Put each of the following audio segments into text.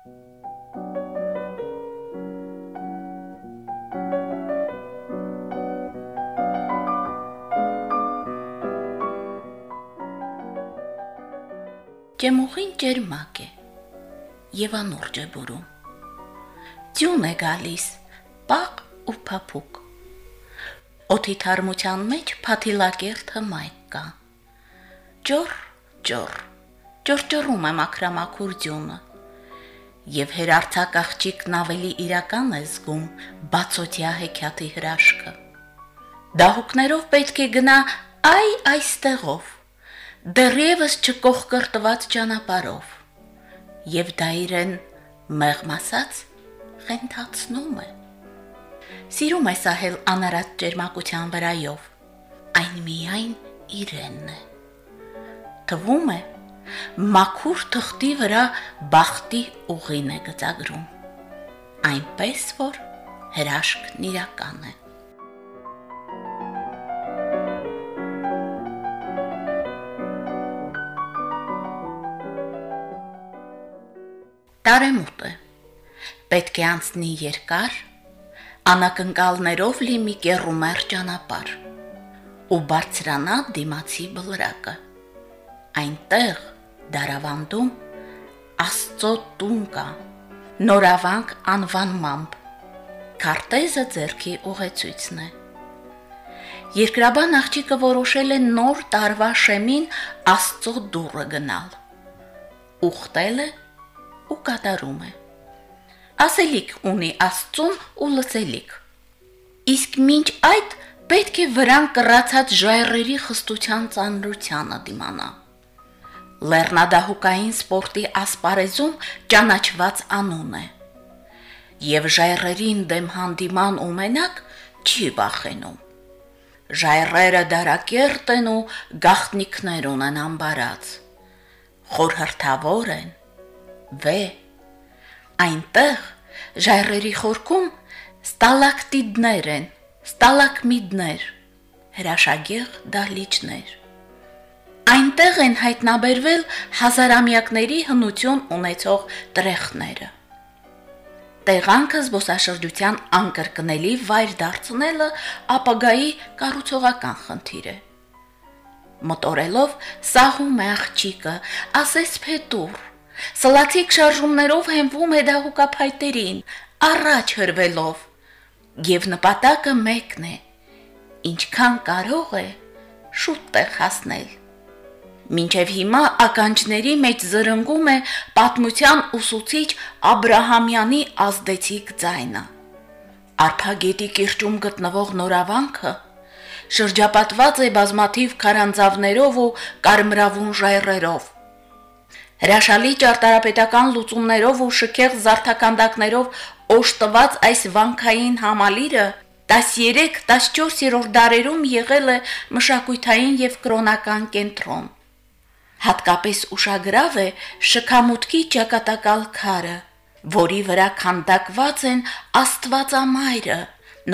Ջեմուղին ջերմակ է եւ անորջ է բուրում։ Ձյուն է գալիս, պաղ ու փափուկ։ Օթի թարմության մեջ փաթիլակերտ հմայք կա։ Ջոր, ջոր, ջորջորում է մակրամակուր ձյունը։ Եվ հերարցակ աղջիկն ավելի իրական է զգում բացոտյա հեքիաթի հրաշքը։ Դահուկներով պետք է գնա այ այստեղով դեռևս չկողկրտված ճանապարով եւ դա իրեն մեղմասած խենթացնում է սիրում է սահել անարատ ջերմակության վրայով այն միայն իրենն է թվում է մաքուր թղթի վրա բախտի ուղին է գծագրում այնպես որ հրաշքն իրական է Տարեմուտ է։ Պետք է անցնի երկար, անակնկալներով լի մի կեռումեր ճանապարհ ու բարձրանա դիմացի բլրակը։ Այնտեղ դարավանդում Աստծո տուն կա, նորավանք անվանմամբ։ Քարտեզը ձերքի ուղեցույցն է։ Երկրաբան աղջիկը որոշել է նոր տարվա շեմին Աստծո դուրը գնալ։ Ուխտել է ու կատարում է։ Ասելիք ունի Աստծուն ու լծելիք։ Իսկ մինչ այդ պետք է վրան կռացած ժայռերի խստության ծանրությանը դիմանա։ Լեռնադահուկային սպորտի ասպարեզում ճանաչված անուն է։ Եվ ժայռերին դեմ հանդիման ու մենակ չի վախենում։ Ժայռերը դարակերտ են ու գախտնիկներ ունեն ամբարած։ Խորհրդավոր են, վե այնտեղ ժայռերի խորքում ստալակտիդներ են, ստալակմիդներ, հրաշագեղ դահլիճներ։ Այնտեղ են հայտնաբերվել հազարամյակների հնություն ունեցող տրեխները։ Տեղանքը զբոսաշրջության անկրկնելի վայր դարձնելը ապագայի կառուցողական խնդիր է։ Մոտորելով սահում է աղջիկը, ասես փետուր, Սլացիկ շարժումներով հենվում է դահուկափայտերին, առաջ հրվելով, եւ նպատակը մեկն է. ինչքան կարող է շուտ տեղ հասնել։ Մինչև հիմա ականջների մեջ զրնգում է պատմության ուսուցիչ Աբ รา համյանի ազդեցիկ ձայնը։ Արփագետի կիրճում գտնվող նորավանքը շրջապատված է բազմաթիվ քարանձավներով ու կարմրավուն ժայռերով Հրաշալի ճարտարապետական լուծումներով ու շքեղ զարթականդակներով օշտված այս վանքային համալիրը 13-14-րդ դարերում եղել է մշակութային եւ կրոնական կենտրոն։ Հատկապես ուշագրավ է շքամուտքի ճակատակալ քարը, որի վրա քանդակված են Աստվածամայրը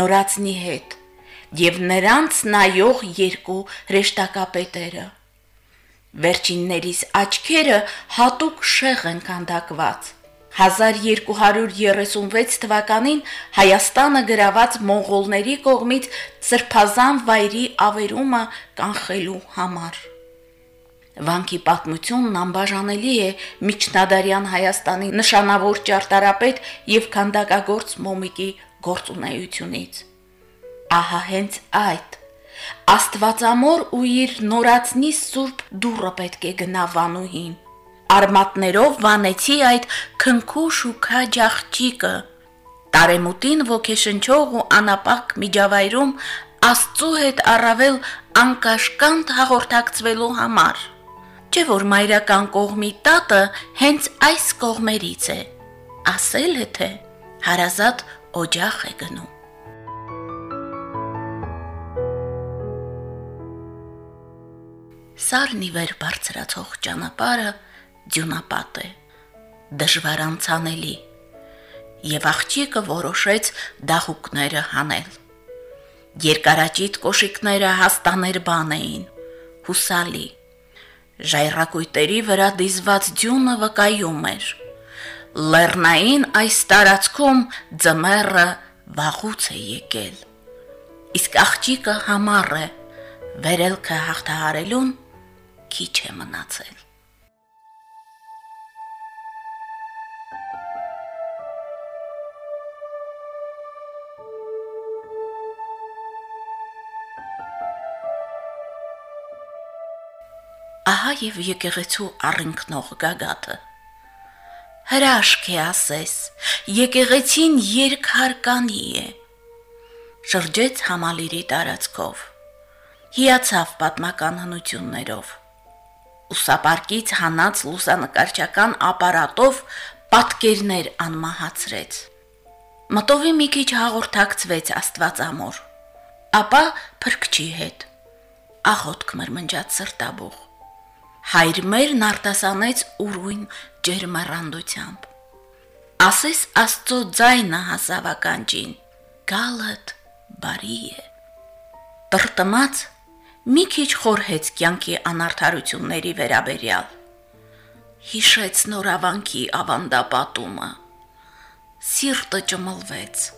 նորածնի հետ եւ նրանց նայող երկու հրեշտակապետերը։ Վերջիններիս աչքերը հատուկ շեղ են կանդակված։ 1236 թվականին Հայաստանը գրաված մոնղոլների կողմից սրբազան վայրի ավերումը կանխելու համար։ Վանքի պատմությունն անբաժանելի է Միջնադարյան Հայաստանի նշանավոր ճարտարապետ եւ քանդակագործ Մոմիկի գործունեությունից։ Ահա հենց այդ Աստվածամոր ու իր նորածնի սուրբ դուրը պետք է գնա վանուհին։ Արմատներով վանեցի այդ քնքուշ ու քաջ աղջիկը։ Տարեմուտին ոգեշնչող ու անապակ միջավայրում Աստծո հետ առավել անկաշկանդ հաղորդակցվելու համար։ Չէ որ մայրական կողմի տատը հենց այս կողմերից է։ Ասել է թե հարազատ օջախ է գնում։ Սարնի վեր բարձրացող ճանապարհը ձյունապատ է, դժվար անցանելի, եւ աղջիկը որոշեց դահուկները հանել։ Երկարաճիտ կոշիկները հաստաներ բան էին, հուսալի։ Ժայռակույտերի վրա դիզված ձյունը վկայում էր։ Լեռնային այս տարածքում ձմեռը վաղուց է եկել։ Իսկ աղջիկը համառ է, վերելքը հաղթահարելուն քիչ է մնացել։ Ահա եւ եկեղեցու առընկնող գագաթը։ Հրաշք է ասես, եկեղեցին երկհարկանի է։ Շրջեց համալիրի տարածքով։ Հիացավ պատմական հնություններով։ Ուսապարկից հանած լուսանկարչական ապարատով պատկերներ անմահացրեց։ Մտովի մի քիչ հաղորդակցվեց Աստվածամոր։ Ապա փրկչի հետ։ Աղոտք մրմնջաց սրտաբուխ հայր մերն արտասանեց ուրույն ջերմառանդությամբ։ Ասես Աստծո ձայնը հասավականջին, գալդ բարի է։ Տրտմած մի քիչ խորհեց կյանքի անարթարությունների վերաբերյալ։ Հիշեց նորավանքի ավանդապատումը։ Սիրտը ճմլվեց։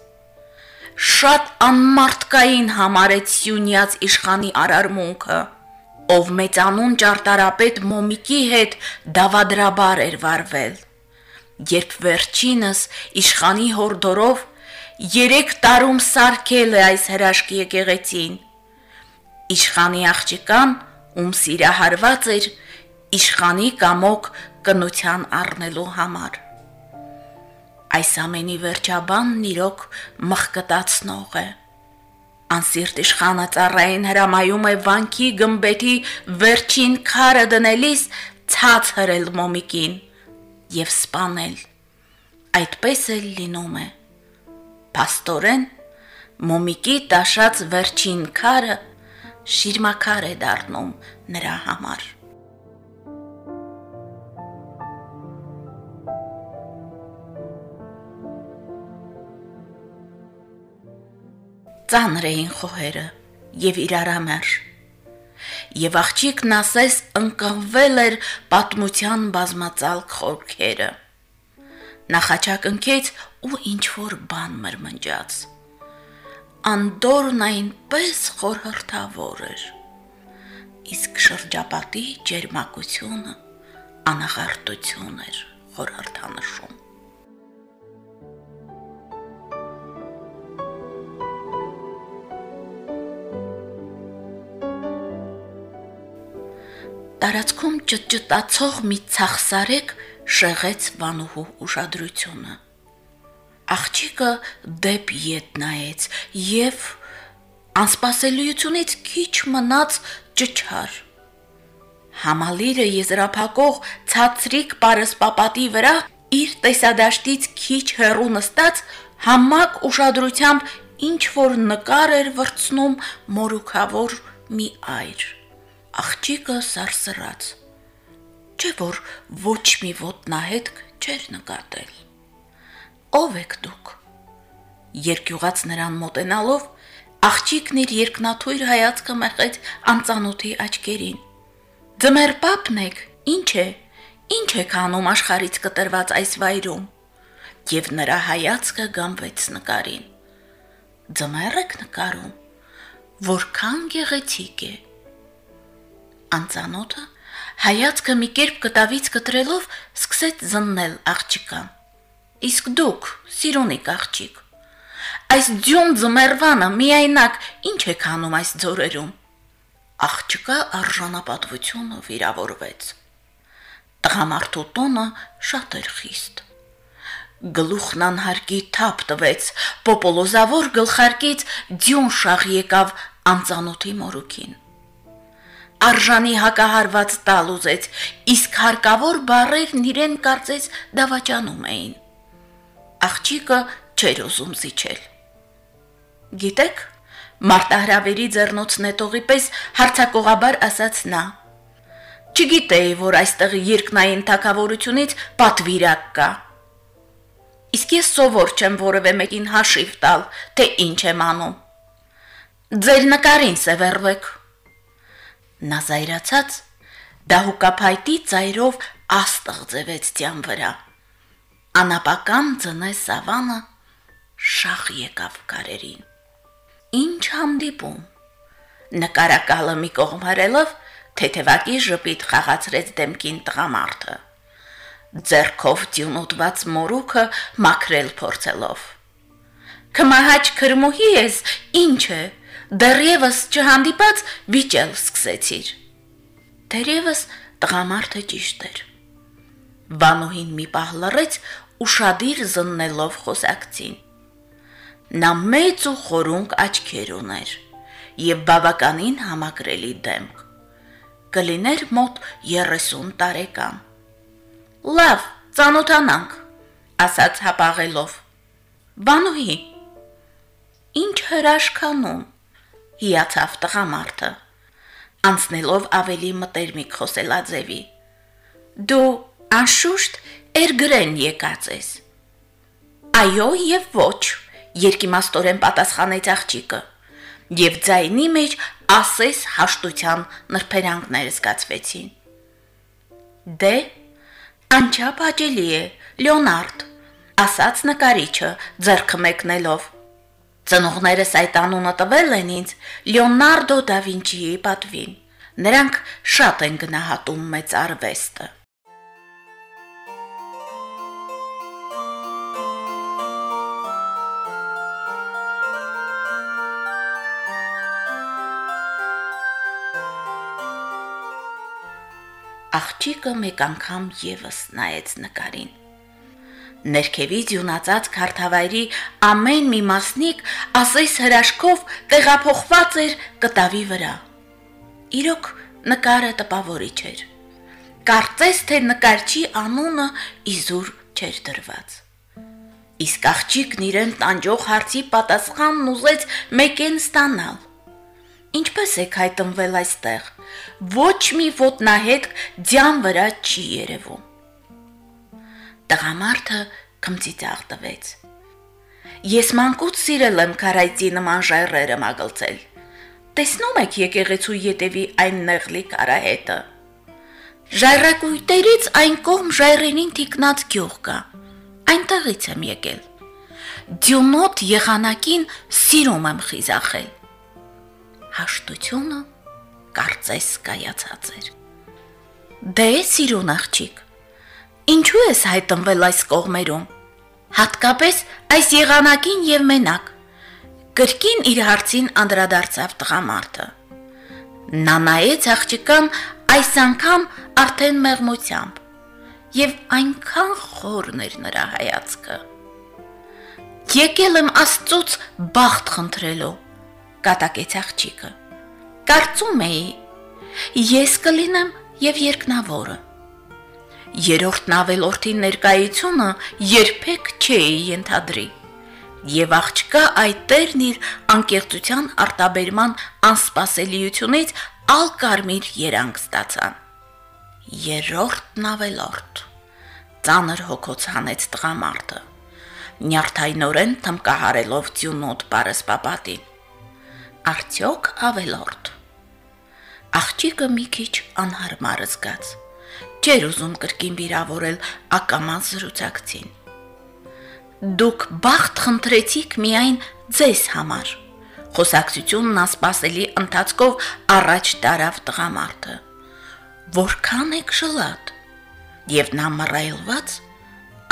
Շատ անմարտկային համարեց Սյունյաց իշխանի արարմունքը ով մեծանուն ճարտարապետ Մոմիկի հետ դավադրաբար էր վարվել։ Երբ վերջինս իշխանի հորդորով 3 տարում սարքել է այս հրաշքի եկեղեցին։ Իշխանի աղջիկան, ում սիրահարված էր, իշխանի կամոք կնության առնելու համար։ Այս ամենի վերջաբանն իրոք մխկտացնող է։ Անսիրտ իշխանը ծառային հրամայում է վանքի գմբեթի վերջին քարը դնելիս ցած հրել մոմիկին եւ սպանել։ Այդպես էլ լինում է։ Պաստորեն մոմիկի տաշած վերջին քարը շիրմակար է դառնում նրա համար։ ծանր էին խոհերը եւ իրարամերժ։ Եվ աղջիկն ասես ընկղվել էր պատմության բազմածալ խորքերը։ Նախաճակ ընկեց ու ինչ որ բան մրմնջաց։ Անդորն այնպես խորհրդավոր էր։ Իսկ շրջապատի ջերմակությունը անաղարտություն էր խորհրդանշում։ Տարածքում ճտճտացող մի ցախսարեք շեղեց Վանուհու ուշադրությունը։ Աղջիկը դեպ ետ նայեց եւ անսպասելիությունից քիչ մնաց ճչար։ Համալիրը եզրափակող ցածրիկ պարսպապատի վրա իր տեսադաշտից քիչ հեռու նստած համակ ուշադրությամբ ինչ որ նկար էր վրցնում մորուքավոր մի այր աղջիկը սարսռաց։ Չէ որ ոչ մի ոտնահետք չէր նկատել։ Ո՞վ եք դուք։ Երկյուղած նրան մոտենալով աղջիկն իր երկնաթույր հայացքը մեղեց անծանոթի աչքերին։ Ձմեր պապն եք, ինչ է։ Ինչ եք անում աշխարից կտրված այս վայրում։ Եվ նրա հայացքը գամվեց նկարին։ Ձմեր եք նկարում։ Որքան գեղեցիկ է։ Անծանոթը հայացքը մի կերպ կտավից կտրելով սկսեց զննել աղջիկան։ Իսկ դուք, սիրունիկ աղջիկ, այս ձյուն ձմերվանը միայնակ ինչ եք անում այս ձորերում։ Աղջիկա արժանապատվությունը վիրավորվեց։ Տղամարդու տոնը շատ էր խիստ։ Գլուխն անհարկի թափ տվեց, պոպոլոզավոր գլխարկից ձյուն շաղ եկավ անծանոթի մորուքին արժանի հակահարված տալ ուզեց, իսկ հարկավոր բարերն իրեն կարծես դավաճանում էին։ Աղջիկը չեր ուզում զիջել։ Գիտեք, Մարտահրավերի ձեռնոց նետողի պես հարցակողաբար ասաց նա. Չգիտեի, որ այստեղ երկնային թակավորությունից պատվիրակ կա։ Իսկ ես սովոր չեմ որևէ մեկին հաշիվ տալ, թե ինչ եմ անում։ Ձեր նկարին սևեռվեք Նա զայրացած դահուկափայտի ծայրով աստղ ձևեց ձյան վրա։ անապական ծնե սավանը շախ եկավ կարերին։ Ինչ հանդիպում։ Նկարակալը մի կողմ հրելով թեթևակի ժպիտ խաղացրեց դեմքին տղամարդը։ Ձերքով դյունուտված մորուքը մաքրել փորձելով։ Կմահաչ քրմուհի ես, ինչ է, դեռևս չհանդիպած վիճել սկսեցիր։ Դեռևս տղամարդը ճիշտ էր։ Վանուհին մի պահ լռեց ուշադիր զննելով խոսակցին։ Նա մեծ ու խորունկ աչքեր ուներ եւ բավականին համակրելի դեմք։ Կլիներ մոտ 30 տարեկան։ Լավ, ծանոթանանք, ասաց հապաղելով։ Բանուհի, ինչ հրաշքանում, հիացավ տղամարդը, անցնելով ավելի մտերմիկ խոսելաձևի։ Դու անշուշտ երգրեն եկած ես։ Այո եւ ոչ, երկիմաստորեն պատասխանեց աղջիկը եւ ձայնի մեջ ասես հաշտության նրբերանգներ զգացվեցին։ Դե անչափ հաճելի է, Լեոնարդ, ասաց նկարիչը ձեռքը մեկնելով։ Ծնողներս այդ անունը տվել են ինձ Լեոնարդո դա Վինչիի պատվին։ Նրանք շատ են գնահատում մեծ արվեստը։ Աղջիկը մեկ անգամ եւս նայեց նկարին։ Ներքևի ձյունածած քարթավայրի ամեն մի մասնիկ ասես հրաշքով տեղափոխված էր կտավի վրա։ Իրոք նկարը տպավորիչ էր։ Կարծես թե նկարչի անունը իզուր չէր դրված։ Իսկ աղջիկն իրեն տանջող հարցի պատասխանն ուզեց մեկեն ստանալ։ Ինչպես եք հայտնվել այստեղ։ Ոչ մի ոտնահետ ձյան վրա չի երևում։ Տղամարդը կմծիծաղ տվեց։ Ես մանկուց սիրել եմ քարայծի նման ժայռերը մագլցել։ Տեսնում եք եկեղեցու յետևի այն նեղլի կարահետը։ Ժայռակույտերից այն կողմ ժայռենին թիկնած գյուղ կա։ Այնտեղից եմ եկել։ Դյունոտ եղանակին սիրում եմ խիզախել հաշտությունը կարծես կայացած էր։ Դե սիրուն աղջիկ, ինչու ես հայտնվել այս կողմերում։ Հատկապես այս եղանակին եւ մենակ։ Կրկին իր հարցին անդրադարձավ տղամարդը։ Նա նայեց աղջկան այս անգամ արդեն մեղմությամբ եւ այնքան խորն էր նրա հայացքը։ Եկել եմ Աստծուց բախտ խնդրելու կատակեց աղջիկը։ Կարծում էի, ես կլինեմ եւ երկնավորը։ Երորդ նավելորդի ներկայությունը երբեք չէի ենթադրի։ Եվ աղջկա այդ տերն իր անկեղծության արտաբերման անսպասելիությունից ալ կարմիր երանգ ստացան։ Երորդ նավելորդ ծանր հոգոց հանեց տղամարդը նյարդայնորեն թմկահարելով ծյունոտ պարսպապատին արդյոք ավելորդ։ Աղջիկը մի քիչ անհարմար զգաց։ Չէր ուզում կրկին վիրավորել ակամած զրուցակցին։ Դուք բախտ խնդրեցիք միայն ձեզ համար։ Խոսակցությունն ասպասելի ընթացքով առաջ տարավ տղամարդը։ Որքան եք շլատ։ Եվ նա մռայլված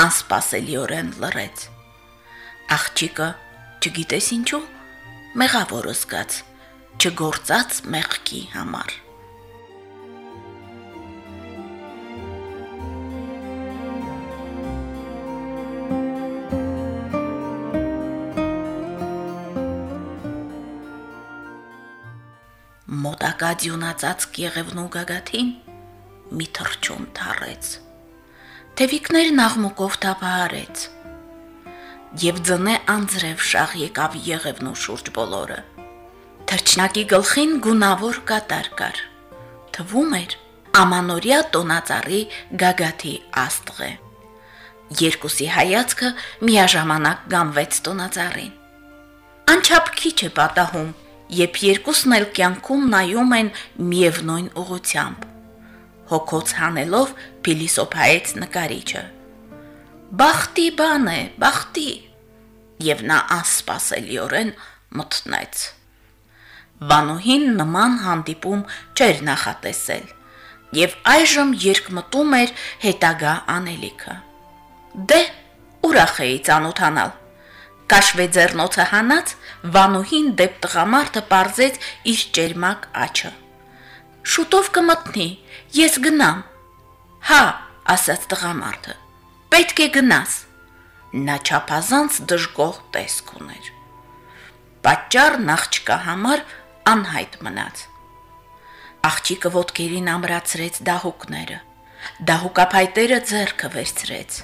անսպասելիորեն լռեց։ Աղջիկը չգիտես ինչու մեղավոր զգաց, չգործած մեղքի համար։ մոտակա դյունածած կեղևնու գագաթին մի թրջուն թարեց։ Թևիկներն աղմուկով թափահարեց եւ ձնե անձրև շաղ եկավ եղևնու շուրջ բոլորը։ Թրջնակի գլխին գունավոր կատար կար։ Թվում էր ամանորյա տոնածառի գագաթի աստղ է։ Երկուսի հայացքը միաժամանակ գամվեց տոնածառին։ Անչափ քիչ է պատահում, երբ երկուսն էլ կյանքում նայում են միևնույն ուղությամբ։ Հոգոց հանելով փիլիսոփայեց նկարիչը. Բախտի բան է, բախտի։ Եվ նա անսպասելիորեն մտնեց։ Վանուհին նման հանդիպում չէր նախատեսել, եւ այժմ երկմտում էր հետագա անելիքը։ Դե, ուրախ էի ցանոթանալ։ Կաշվե ձեռնոցը հանած Վանուհին դեպ տղամարդը parzեց իր ճերմակ աչը։ Շուտով կմտնի, ես գնամ։ Հա, ասաց տղամարդը։ Պետք է գնաս։ Նա չափազանց դժգոհ տեսք ուներ։ Պատճառն աղջկա համար անհայտ մնաց։ Աղջիկը ոտքերին ամրացրեց դահուկները։ Դահուկափայտերը ձեռքը վերցրեց։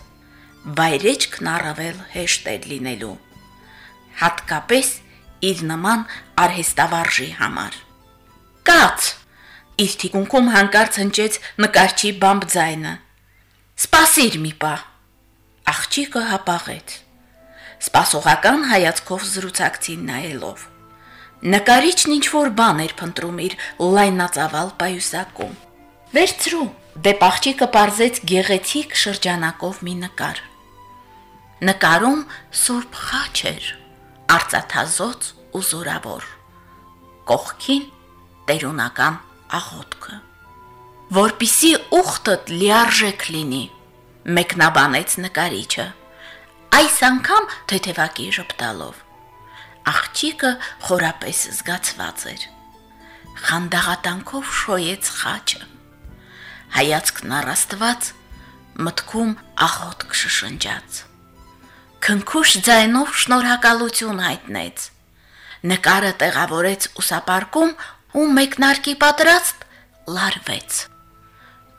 Վայրեջքն առավել հեշտ էր լինելու։ Հատկապես իր նման արհեստավարժի համար։ Կաց Իր թիկունքում հանկարծ հնչեց նկարչի բամբ ձայնը։ Սպասիր մի պա։ Աղջիկը հապաղեց։ Սպասողական հայացքով զրուցակցին նայելով։ Նկարիչն ինչ որ բան էր փնտրում իր լայնածավալ պայուսակում։ Վերցրու, դեպ աղջիկը parzեց գեղեցիկ շրջանակով մի նկար։ Նկարում սուրբ խաչ էր, արծաթազոց ու զորավոր։ Կողքին տերունական աղոտքը։ Որպիսի ուխտդ լիարժեք լինի, մեկնաբանեց նկարիչը։ Այս անգամ թեթևակի ժպտալով։ Աղջիկը խորապես զգացված էր։ Խանդաղատանքով շոյեց խաչը։ Հայացքն առաստված մտքում աղոտք շշնջաց։ Քնքուշ ձայնով շնորհակալություն հայտնեց։ Նկարը տեղավորեց ուսապարկում ու մեկնարկի պատրաստ լարվեց։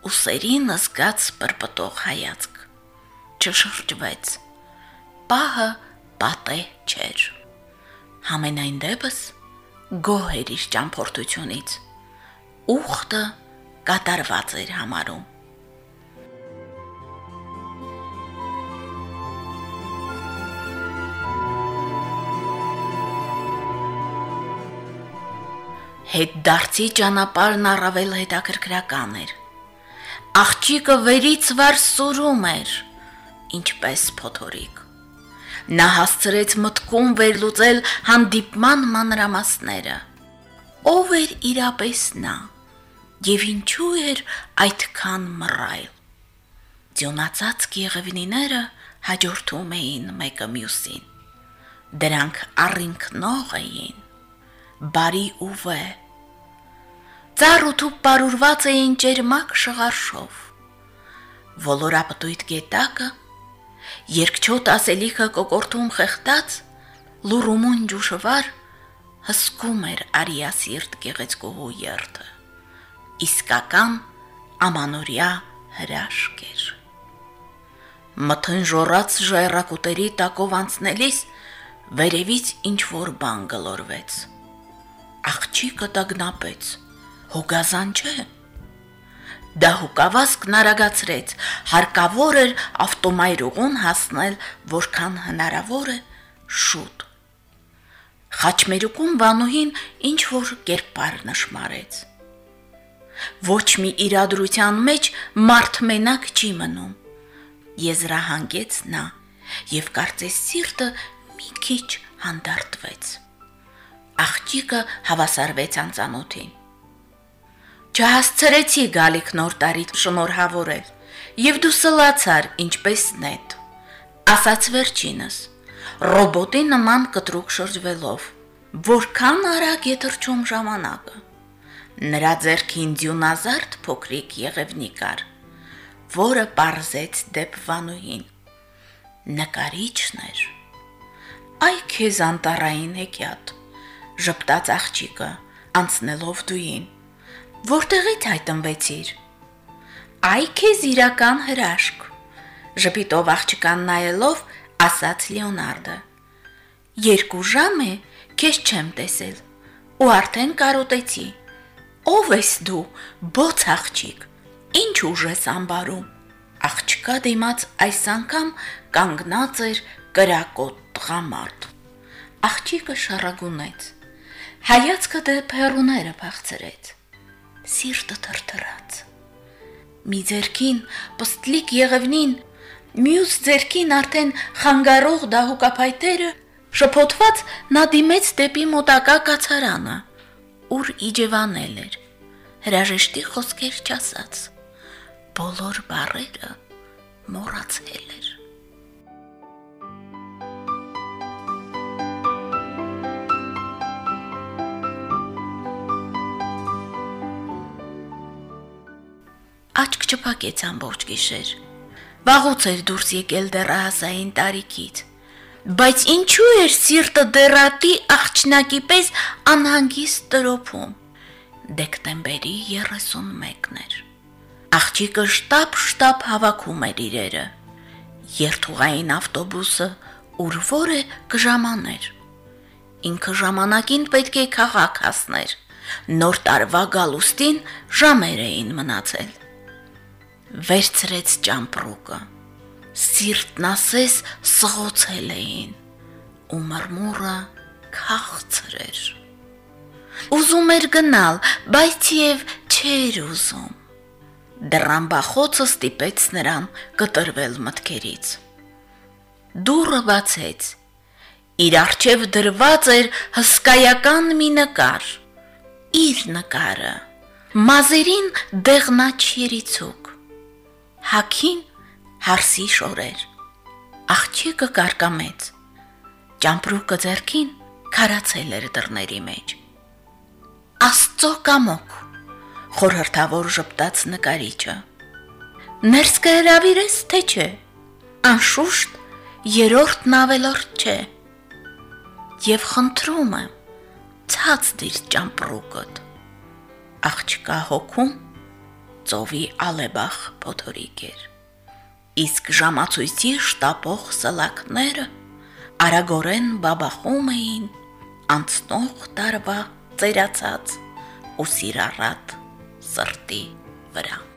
Ուսերին զգաց պրպտող հայացք։ Չշրջվեց։ Պահը պատե չէր։ Համենայն դեպս գոհ էր իր ճամփորդությունից։ Ուխտը կատարված էր համարում։ հետ դարձի ճանապարհն առավել հետաքրքրական էր։ Աղջիկը վերից վար սուրում էր, ինչպես փոթորիկ։ Նա հասցրեց մտքում վերլուծել հանդիպման մանրամասները։ Ով էր իրապես նա եւ ինչու էր այդքան մռայլ։ Ձյունացած գեղևնիները հաջորդում էին մեկը մյուսին։ Դրանք առինքնող էին, բարի ու վե Ծառ ու թուփ բարուրված էին ջերմակ շղարշով։ Ոլորապտույտ գետակը երկչոտ ասելիքը կոկորտում խեղտած լուրումուն ջուշվար հսկում էր արիասիրտ գեղեցկուհու երթը։ Իսկական ամանորյա հրաշք էր։ Մթն ժորած ժայռակուտերի տակով անցնելիս վերևից ինչ որ բան գլորվեց։ Աղջիկը տագնապեց հոգազան չէ։ Դա հոգավազքն արագացրեց, հարկավոր էր ավտոմայրուղուն հասնել, որքան հնարավոր է շուտ։ Խաչմերուկում Վանուհին ինչ որ կերպար նշмарեց։ Ոչ մի իրադրության մեջ մարդ մենակ չի մնում։ Եզրահանգեց նա եւ կարծես սիրտը մի քիչ հանդարտվեց։ Աղջիկը հավասարվեց անծանոթին չհասցրեցի գալիք նոր տարի շնորհավորել, եւ դու սլացար ինչպես նետ։ Ասաց վերջինս, ռոբոտի նման կտրուկ շրջվելով, որքան արագ է թռչում ժամանակը։ Նրա ձեռքին դյունազարդ փոքրիկ եղևնի կար, որը parzեց դեպ վանուհին։ Նկարիչն էր։ Այ քեզ անտարային հեքիաթ, ժպտաց աղջիկը, անցնելով դուին Որտեղից հայտնվեցիր։ Այ քեզ իրական հրաշք։ Ժպիտով աղջկան նայելով ասաց Լեոնարդը։ Երկու ժամ է, քեզ չեմ տեսել ու արդեն կարոտեցի։ Ո՞վ ես դու, բոց աղջիկ։ Ինչ ուժ ես ամբարում։ Աղջկա դիմաց այս անգամ կանգնած էր կրակոտ տղամարդ։ Աղջիկը շարագունեց։ Հայացքը դեպ հերուները փախցրեց սիրտը թրթռաց։ Մի ձերքին, պստլիկ եղևնին Մյուս ձերքին արդեն խանգարող դահուկափայտերը շփոթված նա դիմեց դեպի մոտակա կացարանը, ուր իջևանել էր։ Հրաժեշտի խոսքեր չասաց։ Բոլոր բարերը մոռացել էր։ Աչք չփակեց ամբողջ գիշեր։ Վաղուց էր դուրս եկել դեռահասային տարիքից։ Բայց ինչու էր սիրտը դեռատի աղջնակի պես անհանգիստ տրոփում։ Դեկտեմբերի 31-ն էր։ Աղջիկը շտապ-շտապ հավաքում էր իրերը։ Երթուղային ավտոբուսը ուր որ է կժամաներ։ Ինքը ժամանակին պետք է քաղաք հասներ։ Նոր տարվա գալուստին ժամեր էին մնացել վերցրեց ճամպրուկը։ Սիրտն ասես սղոցել էին, ու մրմուրը քաղցր էր։ Ուզում էր գնալ, բայց եւ չէր ուզում։ Դրամբախոցը ստիպեց նրան կտրվել մտքերից։ Դուրը բացեց։ Իր արջև դրված էր հսկայական մի նկար։ Իր նկարը։ Մազերին դեղնաչիրիցուկ հակին հարսի շորեր։ Աղջիկը կարկամեց։ Ճամպրուկը ձերքին քարացել էր դռների մեջ։ Աստծո կամոք խորհրդավոր ժպտաց նկարիչը։ Ներս կհրավիրես թե չէ։ Անշուշտ երրորդն ավելորդ չէ։ Եվ խնդրում եմ, ցած դիր ճամպրուկդ։ Աղջկա հոգում ծովի ալեբախ փոթորիկ էր։ Իսկ ժամացույցի շտապող սլակները արագորեն բաբախում էին անցնող տարվա ծերացած ու սիրառատ սրտի վրա։